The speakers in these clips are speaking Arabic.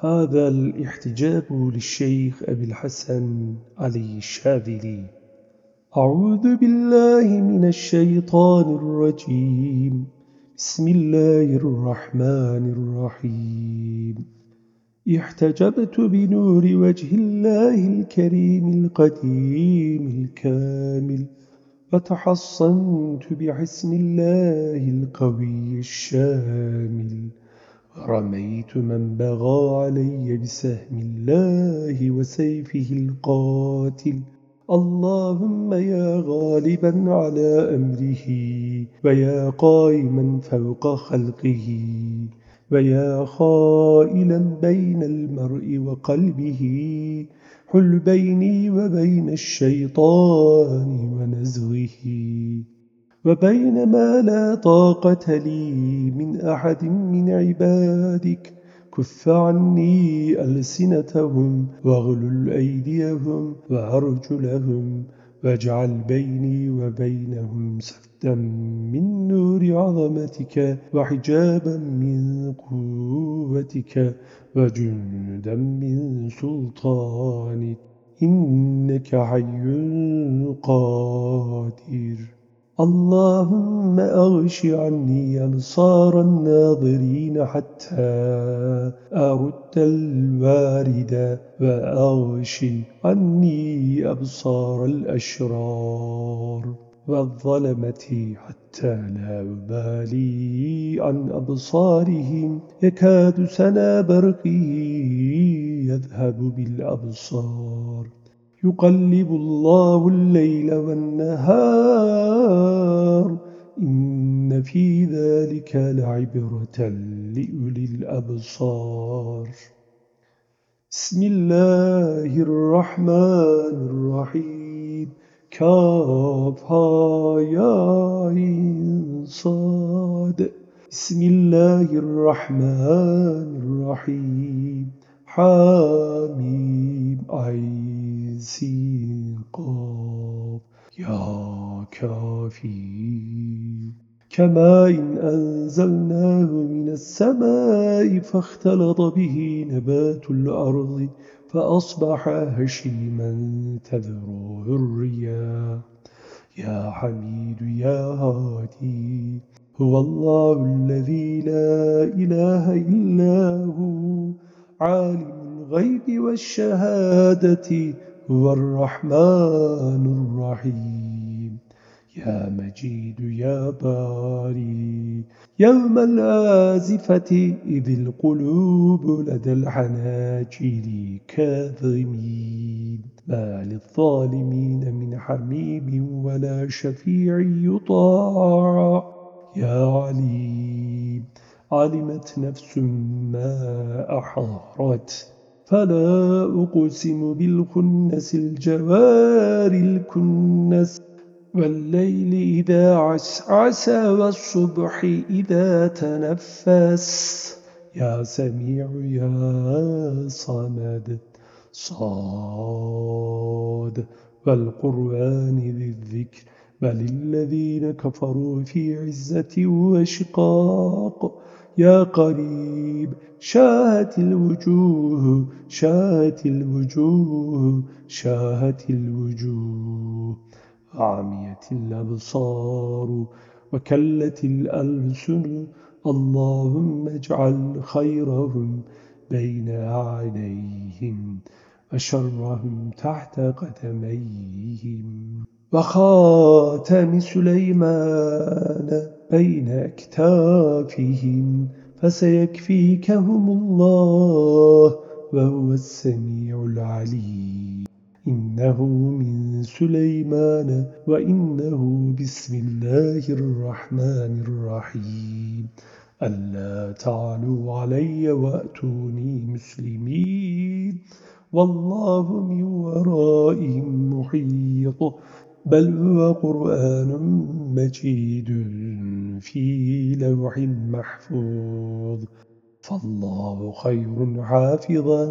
هذا الاحتجاب للشيخ أبي الحسن علي الشاذلي. أعوذ بالله من الشيطان الرجيم. بسم الله الرحمن الرحيم. احتجبت بنور وجه الله الكريم القديم الكامل وتحصنت بحسن الله القوي الشامل. ورميت من بغى علي بسهم الله وسيفه القاتل. اللهم يا غالبا على أمره ويا قائما فوق خلقه ويا خائلا بين المرء وقلبه. حل بيني وبين الشيطان ونزغه. وبين ما لا طاقة لي من أحد من عبادك. كف عني ألسنتهم واغلل أيديهم وأرجلهم واجعل بيني وبينهم سدا من نور عظمتك وحجابا من قوتك وجندا من سلطانك. إنك حي قادر. اللهم أغش عني أبصار الناظرين حتى أرد الوارد وأغش عني أبصار الأشرار والظلمة حتى لا أبالي عن أبصارهم. يكاد سنا برقه يذهب بالأبصار. يقلب الله الليل والنهار في ذلك لعبرة لأولي الأبصار. بسم الله الرحمن الرحيم. كافها يا صاد. بسم الله الرحمن الرحيم. حاميم عين سين قاف. يا كافي كما إن أنزلناه من السماء فاختلط به نبات الأرض فأصبح هشيما تذروه الرياح. يا حميد يا هادي هو الله الذي لا إله إلا هو عالم الغيب والشهادة هو الرحمن الرحيم. يا مجيد يا باري يوم الآزفة إذ القلوب لدى الحناجر كاظمين. ما للظالمين من حميم ولا شفيع يطاع. يا عليم علمت نفس ما أحارت فلا أقسم بالخنس الجوار الكنس. والليل إذا عسعس والصبح إذا تنفس. يا سميع يا صمد صاد. والقرآن ذي الذكر بل الذين كفروا في عزة وشقاق. يا قريب شاهت الوجوه شاهت الوجوه شاهت الوجوه. عميت الأبصار وكلت الألسن اللهم اجعل خيرهم بين عينيهم وشرهم تحت قدميهم. وخاتم سليمان بين أكتافهم فسيكفيكهم الله وهو السميع العليم. إنه من سليمان وإنه بسم الله الرحمن الرحيم. ألا تعلوا علي وأتوني مسلمين والله من ورائهم محيط. بل هو قرآن مجيد في لوح محفوظ. فالله خير حافظا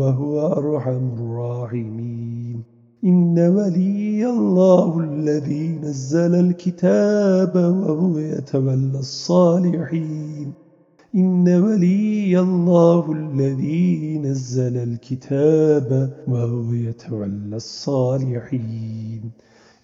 وهو أرحم الراحمين. إن ولي الله الذي نزل الكتاب وهو يتولى الصالحين. إن ولي الله الذي نزل الكتاب وهو يتولى الصالحين.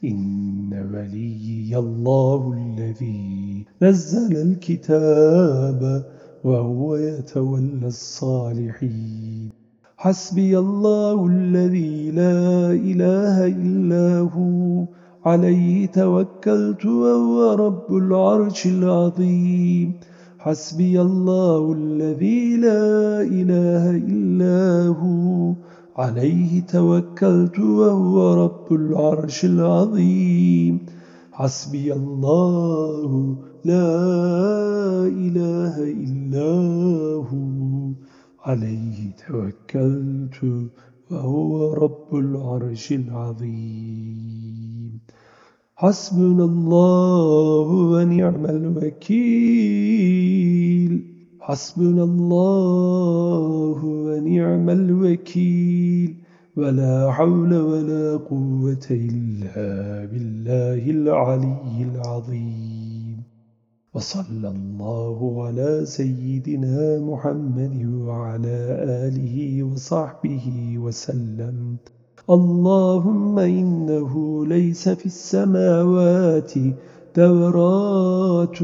إن ولي الله الذي نزل الكتاب وهو يتولى الصالحين. حسبي الله الذي لا إله إلا هو. عليه توكلت وهو رب العرش العظيم. حسبي الله الذي لا إله إلا هو. عليه توكلت وهو رب العرش العظيم. حسبي الله لا إله إلا هو. عليه توكلت وهو رب العرش العظيم. حسبنا الله ونعم الوكيل. حسبنا الله ونعم الوكيل. ولا حول ولا قوة إلا بالله العلي العظيم. وصلى الله على سيدنا محمد وعلى آله وصحبه وسلم. اللهم إنه ليس في السماوات دورات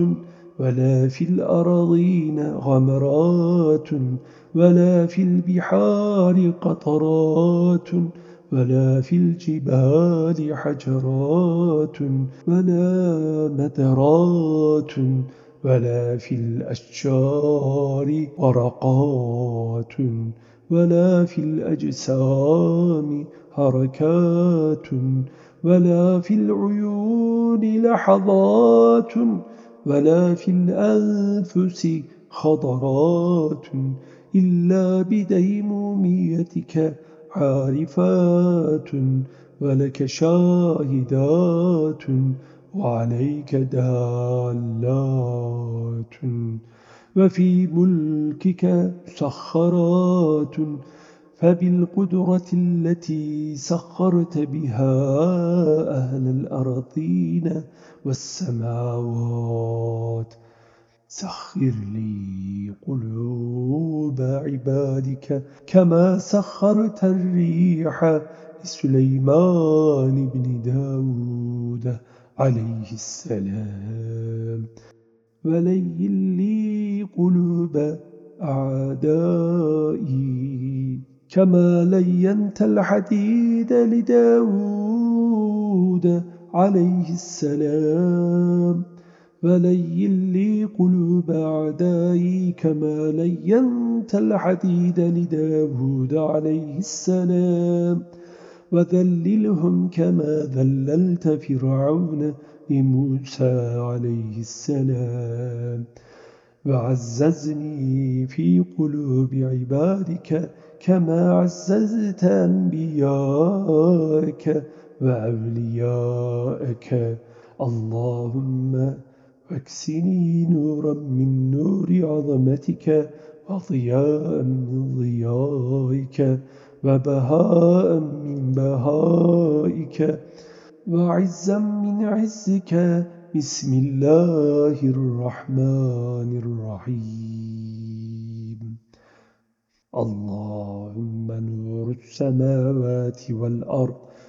ولا في الأرضين غمرات ولا في البحار قطرات ولا في الجبال حجرات ولا مدرات ولا في الأشجار ورقات ولا في الأجسام حركات ولا في العيون لحظات ولا في الأنفس خضرات إلا بديموميتك عارفات ولك شاهدات وعليك دالات وفي ملكك سخرات فبالقدرة التي سخرت بها أهل الأرضين والسماوات سخر لي قلوب عبادك كما سخرت الريح لسليمان بن داود عليه السلام. ولين لي قلوب أعدائي كما لينت الحديد لداود عليه السلام. ولين لي قلوب أعدائي كما لينت الحديد لداود عليه السلام. وذللهم كما ذللت فرعون لموسى عليه السلام. وعززني في قلوب عبادك كما عززت أنبياءك وأولياءك. اللهم واكسني نورا من نور عظمتك وضياء من ضيائك وبهاء من بهائك وعزا من عزك. بسم الله الرحمن الرحيم. اللهم نور السماوات والأرض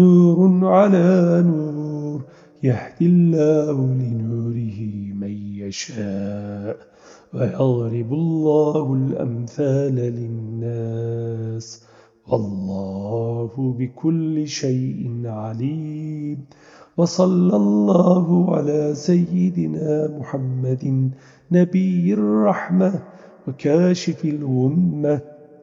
نور على نور يهدي الله لنوره من يشاء ويضرب الله الأمثال للناس. والله بكل شيء عليم. وصلى الله على سيدنا محمد نبي الرحمة وكاشف الغمة.